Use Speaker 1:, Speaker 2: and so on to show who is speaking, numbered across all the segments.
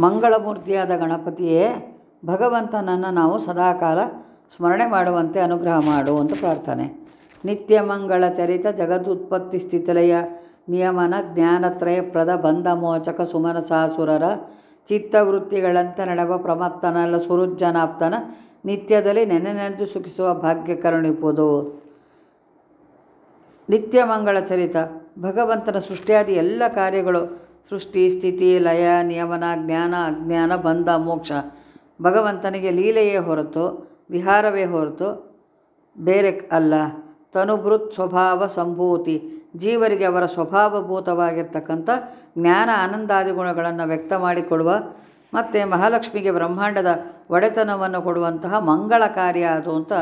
Speaker 1: ಮಂಗಳಮೂರ್ತಿಯಾದ ಗಣಪತಿಯೇ ಭಗವಂತನನ್ನು ನಾವು ಸದಾಕಾಲ ಸ್ಮರಣೆ ಮಾಡುವಂತೆ ಅನುಗ್ರಹ ಮಾಡು ಅಂತ ಪ್ರಾರ್ಥನೆ. ನಿತ್ಯ ಮಂಗಳ ಚರಿತ ಜಗದುತ್ಪತ್ತಿ ಸ್ಥಿತಿಲಯ, ನಿಯಮನ ಜ್ಞಾನತ್ರಯ ಪ್ರದ ಬಂಧ ಮೋಚಕ ಸುಮನಸಾಸುರರ, ಚಿತ್ತವೃತ್ತಿಗಳಂತೆ ನಡೆವ ಪ್ರಮತ್ತನಲ್ಲ ಸುರುಜ್ಜನಾಪ್ತನ, ನಿತ್ಯದಲ್ಲಿ ನೆನೆ ನೆನೆದು ಸುಖಿಸುವ ಭಾಗ್ಯ ಕರುಣಿಪುದು. ನಿತ್ಯ ಮಂಗಳ ಚರಿತ, ಭಗವಂತನ ಸೃಷ್ಟಿಯಾದಿ ಎಲ್ಲ ಕಾರ್ಯಗಳು ಸೃಷ್ಟಿ, ಸ್ಥಿತಿ, ಲಯ, ನಿಯಮನ, ಜ್ಞಾನ, ಅಜ್ಞಾನ, ಬಂಧ, ಮೋಕ್ಷ. ಭಗವಂತನಿಗೆ ಲೀಲೆಯೇ ಹೊರತು, ವಿಹಾರವೇ ಹೊರತು ಬೇರೆ ಅಲ್ಲ. ತನುಭೃತ್ ಸ್ವಭಾವ ಸಂಭೂತಿ. ಜೀವರಿಗೆ ಅವರ ಸ್ವಭಾವಭೂತವಾಗಿರ್ತಕ್ಕಂಥ ಜ್ಞಾನ ಆನಂದಾದಿ ಗುಣಗಳನ್ನು ವ್ಯಕ್ತ ಮಾಡಿಕೊಡುವ ಮತ್ತು ಮಹಾಲಕ್ಷ್ಮಿಗೆ ಬ್ರಹ್ಮಾಂಡದ ಒಡೆತನವನ್ನು ಕೊಡುವಂತಹ ಮಂಗಳ ಕಾರ್ಯ ಅದು ಅಂತ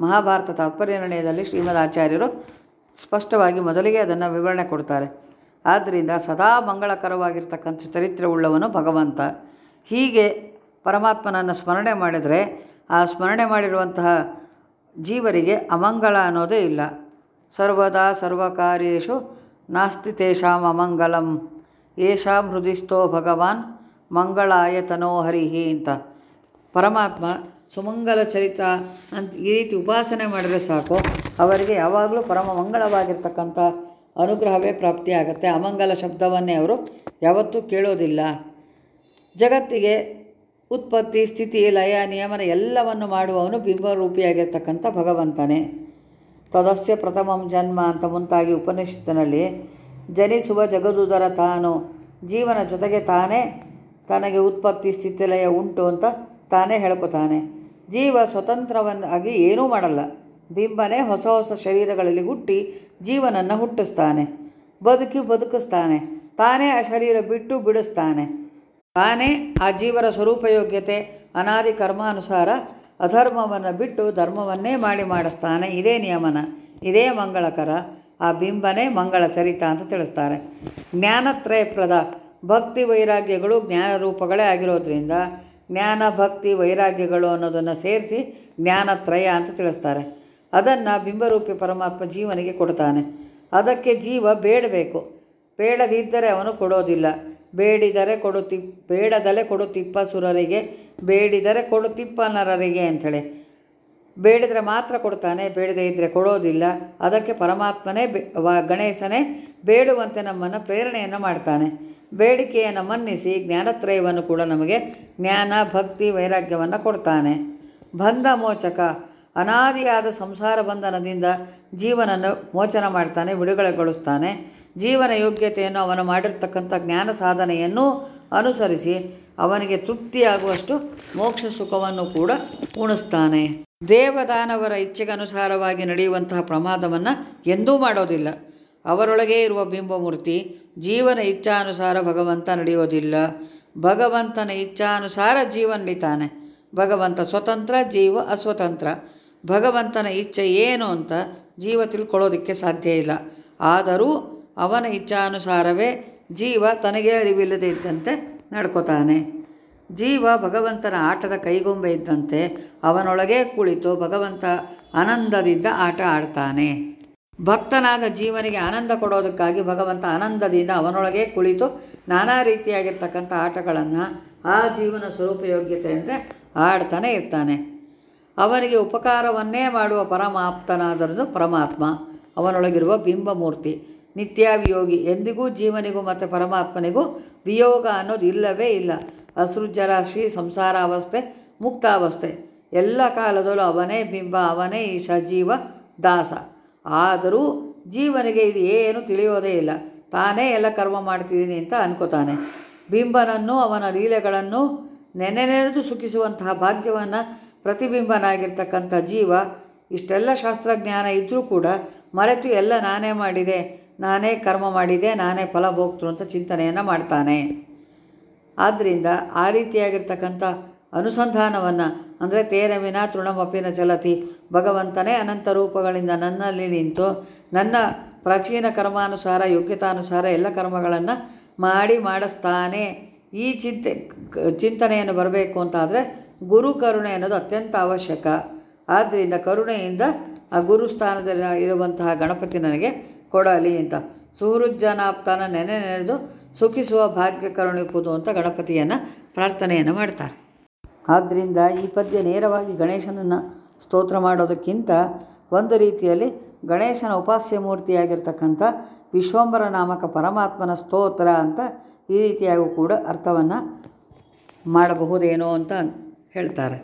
Speaker 1: ಮಹಾಭಾರತ ತಾತ್ಪರ್ಯ ನಿರ್ಣಯದಲ್ಲಿ ಶ್ರೀಮದ್ ಆಚಾರ್ಯರು ಸ್ಪಷ್ಟವಾಗಿ ಮೊದಲಿಗೆ ಅದನ್ನು ವಿವರಣೆ ಕೊಡ್ತಾರೆ. ಆದ್ದರಿಂದ ಸದಾ ಮಂಗಳಕರವಾಗಿರ್ತಕ್ಕಂಥ ಚರಿತ್ರೆ ಉಳ್ಳವನು ಭಗವಂತ. ಹೀಗೆ ಪರಮಾತ್ಮನನ್ನು ಸ್ಮರಣೆ ಮಾಡಿದರೆ ಆ ಸ್ಮರಣೆ ಮಾಡಿರುವಂತಹ ಜೀವರಿಗೆ ಅಮಂಗಳ ಅನ್ನೋದೇ ಇಲ್ಲ. ಸರ್ವದಾ ಸರ್ವಕಾರ್ಯೇಷು ನಾಸ್ತಿ ತೇಷಾಂ ಅಮಂಗಲಂ. ಯೇಷಾಂ ಹೃದಿಸ್ತೋ ಭಗವಾನ್ ಮಂಗಳಾಯ ತನೋಹರಿಹಿ ಅಂತ. ಪರಮಾತ್ಮ ಸುಮಂಗಲ ಚರಿತ ಅಂತ ಈ ರೀತಿ ಉಪಾಸನೆ ಮಾಡಿದ್ರೆ ಸಾಕು. ಅವರಿಗೆ ಯಾವಾಗಲೂ ಪರಮ ಮಂಗಳವಾಗಿರ್ತಕ್ಕಂಥ ಅನುಗ್ರಹವೇ ಪ್ರಾಪ್ತಿಯಾಗತ್ತೆ. ಅಮಂಗಲ ಶಬ್ದವನ್ನೇ ಅವರು ಯಾವತ್ತೂ ಕೇಳೋದಿಲ್ಲ. ಜಗತ್ತಿಗೆ ಉತ್ಪತ್ತಿ, ಸ್ಥಿತಿ, ಲಯ, ನಿಯಮನ ಎಲ್ಲವನ್ನು ಮಾಡುವವನು ಬಿಂಬರೂಪಿಯಾಗಿರ್ತಕ್ಕಂಥ ಭಗವಂತನೇ. ತದಸ್ಯ ಪ್ರಥಮಂ ಜನ್ಮ ಅಂತ ಮುಂತಾಗಿ ಉಪನಿಷತ್ತಿನಲ್ಲಿ ಜನಿಸುವ ಜಗದುದರ ತಾನು ಜೀವನ ಜೊತೆಗೆ ತಾನೇ ತನಗೆ ಉತ್ಪತ್ತಿ ಸ್ಥಿತಿಲಯ ಉಂಟು ಅಂತ ತಾನೇ ಹೇಳ್ಕೊತಾನೆ. ಜೀವ ಸ್ವತಂತ್ರವನ್ನಾಗಿ ಏನೂ ಮಾಡಲ್ಲ. ಬಿಂಬನೇ ಹೊಸ ಹೊಸ ಶರೀರಗಳಲ್ಲಿ ಹುಟ್ಟಿ ಜೀವನನ್ನು ಹುಟ್ಟಿಸ್ತಾನೆ. ಬದುಕಿ ಬದುಕಿಸ್ತಾನೆ. ತಾನೇ ಆ ಶರೀರ ಬಿಟ್ಟು ಬಿಡಿಸ್ತಾನೆ. ತಾನೇ ಆ ಜೀವರ ಸ್ವರೂಪಯೋಗ್ಯತೆ ಅನಾದಿ ಕರ್ಮಾನುಸಾರ ಅಧರ್ಮವನ್ನು ಬಿಟ್ಟು ಧರ್ಮವನ್ನೇ ಮಾಡಿ ಮಾಡಿಸ್ತಾನೆ. ಇದೇ ನಿಯಮನ. ಇದೇ ಮಂಗಳಕರ. ಆ ಬಿಂಬನೇ ಮಂಗಳ ಚರಿತ ಅಂತ ತಿಳಿಸ್ತಾರೆ. ಜ್ಞಾನತ್ರಯಪ್ರದ ಭಕ್ತಿ ವೈರಾಗ್ಯಗಳು ಜ್ಞಾನ ರೂಪಗಳೇ ಆಗಿರೋದ್ರಿಂದ ಜ್ಞಾನ ಭಕ್ತಿ ವೈರಾಗ್ಯಗಳು ಅನ್ನೋದನ್ನು ಸೇರಿಸಿ ಜ್ಞಾನತ್ರಯ ಅಂತ ತಿಳಿಸ್ತಾರೆ. ಅದನ್ನು ಬಿಂಬರೂಪಿ ಪರಮಾತ್ಮ ಜೀವನಿಗೆ ಕೊಡ್ತಾನೆ. ಅದಕ್ಕೆ ಜೀವ ಬೇಡಬೇಕು. ಬೇಡದಿದ್ದರೆ ಅವನು ಕೊಡೋದಿಲ್ಲ. ಬೇಡಿದರೆ ಕೊಡು ತಿಪ್ ಬೇಡದಲೆ ಕೊಡು ತಿಪ್ಪ ಸುರರಿಗೆ, ಬೇಡಿದರೆ ಕೊಡು ತಿಪ್ಪ ನರರಿಗೆ ಅಂಥೇಳಿ. ಬೇಡಿದರೆ ಮಾತ್ರ ಕೊಡ್ತಾನೆ, ಬೇಡದೇ ಇದ್ದರೆ ಕೊಡೋದಿಲ್ಲ. ಅದಕ್ಕೆ ಪರಮಾತ್ಮನೇ ಗಣೇಶನೇ ಬೇಡುವಂತೆ ನಮ್ಮನ್ನು ಪ್ರೇರಣೆಯನ್ನು ಮಾಡ್ತಾನೆ. ಬೇಡಿಕೆಯನ್ನು ಮನ್ನಿಸಿ ಜ್ಞಾನತ್ರಯವನ್ನು ಕೂಡ ನಮಗೆ ಜ್ಞಾನ, ಭಕ್ತಿ, ವೈರಾಗ್ಯವನ್ನು ಕೊಡ್ತಾನೆ. ಬಂಧ ಮೋಚಕ ಅನಾದಿಯಾದ ಸಂಸಾರ ಬಂಧನದಿಂದ ಜೀವನನ್ನು ಮೋಚನ ಮಾಡ್ತಾನೆ, ಬಿಡುಗಡೆಗೊಳಿಸ್ತಾನೆ. ಜೀವನ ಯೋಗ್ಯತೆಯನ್ನು ಅವನು ಮಾಡಿರ್ತಕ್ಕಂಥ ಜ್ಞಾನ ಸಾಧನೆಯನ್ನು ಅನುಸರಿಸಿ ಅವನಿಗೆ ತೃಪ್ತಿಯಾಗುವಷ್ಟು ಮೋಕ್ಷ ಸುಖವನ್ನು ಕೂಡ ಉಣಿಸ್ತಾನೆ. ದೇವದಾನವರ ಇಚ್ಛೆಗನುಸಾರವಾಗಿ ನಡೆಯುವಂತಹ ಪ್ರಮಾದವನ್ನು ಎಂದೂ ಮಾಡೋದಿಲ್ಲ. ಅವರೊಳಗೆ ಇರುವ ಬಿಂಬಮೂರ್ತಿ ಜೀವನ ಇಚ್ಛಾನುಸಾರ ಭಗವಂತ ನಡೆಯೋದಿಲ್ಲ. ಭಗವಂತನ ಇಚ್ಛಾನುಸಾರ ಜೀವ ನಡೀತಾನೆ. ಭಗವಂತ ಸ್ವತಂತ್ರ, ಜೀವ ಅಸ್ವತಂತ್ರ. ಭಗವಂತನ ಇಚ್ಛೆ ಏನು ಅಂತ ಜೀವ ತಿಳ್ಕೊಳ್ಳೋದಕ್ಕೆ ಸಾಧ್ಯ ಇಲ್ಲ. ಆದರೂ ಅವನ ಇಚ್ಛಾನುಸಾರವೇ ಜೀವ ತನಗೆ ಅರಿವಿಲ್ಲದೆ ಇದ್ದಂತೆ ನಡ್ಕೋತಾನೆ. ಜೀವ ಭಗವಂತನ ಆಟದ ಕೈಗೊಂಬೆ ಇದ್ದಂತೆ ಅವನೊಳಗೆ ಕುಳಿತು ಭಗವಂತ ಆನಂದದಿಂದ ಆಟ ಆಡ್ತಾನೆ. ಭಕ್ತನಾದ ಜೀವನಿಗೆ ಆನಂದ ಕೊಡೋದಕ್ಕಾಗಿ ಭಗವಂತ ಆನಂದದಿಂದ ಅವನೊಳಗೆ ಕುಳಿತು ನಾನಾ ರೀತಿಯಾಗಿರ್ತಕ್ಕಂಥ ಆಟಗಳನ್ನು ಆ ಜೀವನ ಸ್ವರೂಪಯೋಗ್ಯತೆ ಅಂದರೆ ಆಡ್ತಾನೆ ಇರ್ತಾನೆ. ಅವನಿಗೆ ಉಪಕಾರವನ್ನೇ ಮಾಡುವ ಪರಮಾಪ್ತನಾದರನು ಪರಮಾತ್ಮ, ಅವನೊಳಗಿರುವ ಬಿಂಬಮೂರ್ತಿ. ನಿತ್ಯಾವಿಯೋಗಿ ಎಂದಿಗೂ ಜೀವನಿಗೂ ಮತ್ತು ಪರಮಾತ್ಮನಿಗೂ ವಿಯೋಗ ಅನ್ನೋದು ಇಲ್ಲವೇ ಇಲ್ಲ. ಅಸೃಜರಾಶಿ, ಸಂಸಾರಾವಸ್ಥೆ, ಮುಕ್ತಾವಸ್ಥೆ. ಎಲ್ಲ ಕಾಲದಲ್ಲೂ ಅವನೇ ಬಿಂಬ, ಅವನೇ ಈ ಸಜೀವ ದಾಸ. ಆದರೂ ಜೀವನಿಗೆ ಇದು ಏನು ತಿಳಿಯೋದೇ ಇಲ್ಲ. ತಾನೇ ಎಲ್ಲ ಕರ್ಮ ಮಾಡ್ತಿದ್ದೀನಿ ಅಂತ ಅನ್ಕೋತಾನೆ. ಬಿಂಬನನ್ನು ಅವನ ಲೀಲೆಗಳನ್ನು ನೆನೆ ನೆನೆದು ಸುಖಿಸುವಂತಹ ಭಾಗ್ಯವನ್ನು ಪ್ರತಿಬಿಂಬನಾಗಿರ್ತಕ್ಕಂಥ ಜೀವ, ಇಷ್ಟೆಲ್ಲ ಶಾಸ್ತ್ರಜ್ಞಾನ ಇದ್ದರೂ ಕೂಡ ಮರೆತು ಎಲ್ಲ ನಾನೇ ಮಾಡಿದೆ, ನಾನೇ ಕರ್ಮ ಮಾಡಿದೆ, ನಾನೇ ಫಲ ಭೋಗ್ತರು ಅಂತ ಚಿಂತನೆಯನ್ನು ಮಾಡ್ತಾನೆ. ಆದ್ದರಿಂದ ಆ ರೀತಿಯಾಗಿರ್ತಕ್ಕಂಥ ಅನುಸಂಧಾನವನ್ನು, ಅಂದರೆ ತೇರವಿನ ತೃಣಮಪಿನ ಚಲತಿ, ಭಗವಂತನೇ ಅನಂತ ರೂಪಗಳಿಂದ ನನ್ನಲ್ಲಿ ನಿಂತು ನನ್ನ ಪ್ರಾಚೀನ ಕರ್ಮಾನುಸಾರ, ಯೋಗ್ಯತಾನುಸಾರ ಎಲ್ಲ ಕರ್ಮಗಳನ್ನು ಮಾಡಿ ಮಾಡಿಸ್ತಾನೆ. ಈ ಚಿಂತೆ ಚಿಂತನೆಯನ್ನು ಬರಬೇಕು ಅಂತಾದರೆ ಗುರು ಕರುಣೆ ಅನ್ನೋದು ಅತ್ಯಂತ ಅವಶ್ಯಕ. ಆದ್ದರಿಂದ ಕರುಣೆಯಿಂದ ಆ ಗುರು ಸ್ಥಾನದಲ್ಲಿ ಇರುವಂತಹ ಗಣಪತಿ ನನಗೆ ಕೊಡಲಿ ಅಂತ. ಸುಹೃಜ್ಜನಾಪ್ತನ ನೆನೆ ನೆನೆದು ಸುಖಿಸುವ ಭಾಗ್ಯ ಕರುಣಿಪುದು ಅಂತ ಗಣಪತಿಯನ್ನು ಪ್ರಾರ್ಥನೆಯನ್ನು ಮಾಡ್ತಾರೆ. ಆದ್ದರಿಂದ ಈ ಪದ್ಯ ನೇರವಾಗಿ ಗಣೇಶನನ್ನು ಸ್ತೋತ್ರ ಮಾಡೋದಕ್ಕಿಂತ ಒಂದು ರೀತಿಯಲ್ಲಿ ಗಣೇಶನ ಉಪಾಸ್ಯ ಮೂರ್ತಿಯಾಗಿರ್ತಕ್ಕಂಥ ವಿಶ್ವಂಬರ ನಾಮಕ ಪರಮಾತ್ಮನ ಸ್ತೋತ್ರ ಅಂತ ಈ ರೀತಿಯಾಗೂ ಕೂಡ ಅರ್ಥವನ್ನು ಮಾಡಬಹುದೇನೋ ಅಂತ ಹೇಳ್ತಾರೆ.